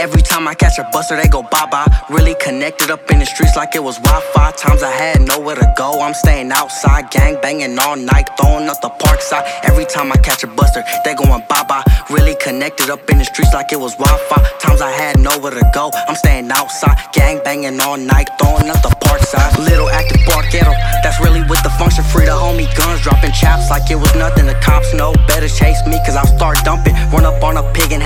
Every time I catch a buster, they go bye bye. Really connected up in the streets like it was Wi Fi. Times I had nowhere to go, I'm staying outside. Gang banging all night, throwing up the park side. Every time I catch a buster, they going bye bye. Really connected up in the streets like it was Wi Fi. Times I had nowhere to go, I'm staying outside. Gang banging all night, throwing up the park side. Little active parquero, that's really with the function. Free the homie guns, dropping chaps like it was nothing. The cops know better chase me, cause I'll start dumping. Run up on a pig and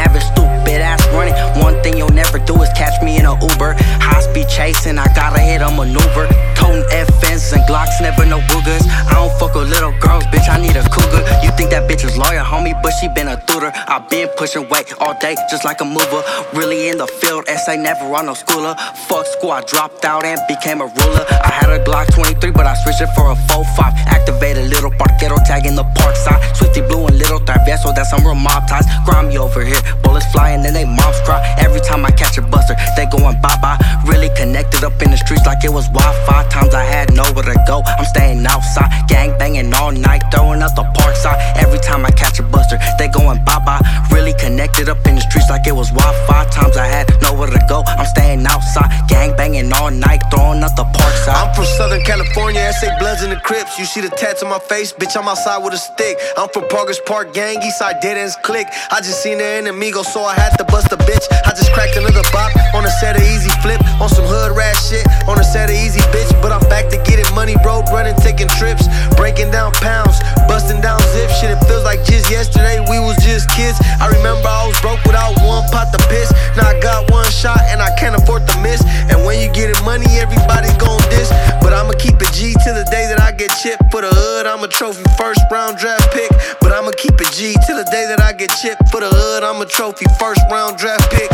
chasing, I gotta hit a maneuver. Toting FNs and Glocks, never no boogers. I don't fuck with little girls, bitch, I need a cougar. You think that bitch is lawyer, homie, but she been a tutor. I been pushing weight all day, just like a mover. Really in the field, SA never on no schooler. Fuck school, I dropped out and became a ruler. I had a Glock 23, but I switched it for a 4-5. Activated little parquero tag in the park side. Swifty blue and little travieso, that's some real mob ties. Grimy over here, bullets flying and they moms cry. Every it was Wi Fi. Times I had nowhere to go, I'm staying outside. Gang banging all night, throwing up the park side. Every time I catch a buster, they going bye bye. Really connected up in the streets like it was Wi Fi. Times I had nowhere to go, I'm staying outside. Gang banging all night, throwing up the park side. I'm from Southern California, SA Bloods in the Crips. You see the tats on my face, bitch, I'm outside with a stick. I'm from Parkers Park Gang, Eastside Dead Ends Click. I just seen the enemigo, so I had to bust a bitch. I just cracked another bop on a set of easy flip. Breaking down pounds, busting down zip shit. It feels like just yesterday we was just kids. I remember I was broke without one pot to piss. Now I got one shot and I can't afford to miss. And when you getting money, everybody gon' diss. But I'ma keep it G till the day that I get chipped. For the hood, I'm a trophy first round draft pick. But I'ma keep it G till the day that I get chipped. For the hood, I'm a trophy first round draft pick.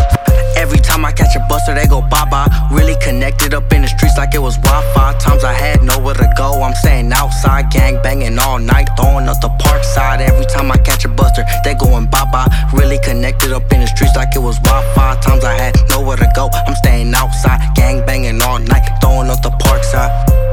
Every time I catch a buster, they go bye bye. Really connected up in the streets like it was Wi Fi. Times I had nowhere to go, I'm staying outside, gang banging all night, throwing up the park side. Every time I catch a buster, they going bye bye. Really connected up in the streets like it was Wi Fi. Times I had nowhere to go, I'm staying outside, gang banging all night, throwing up the park side.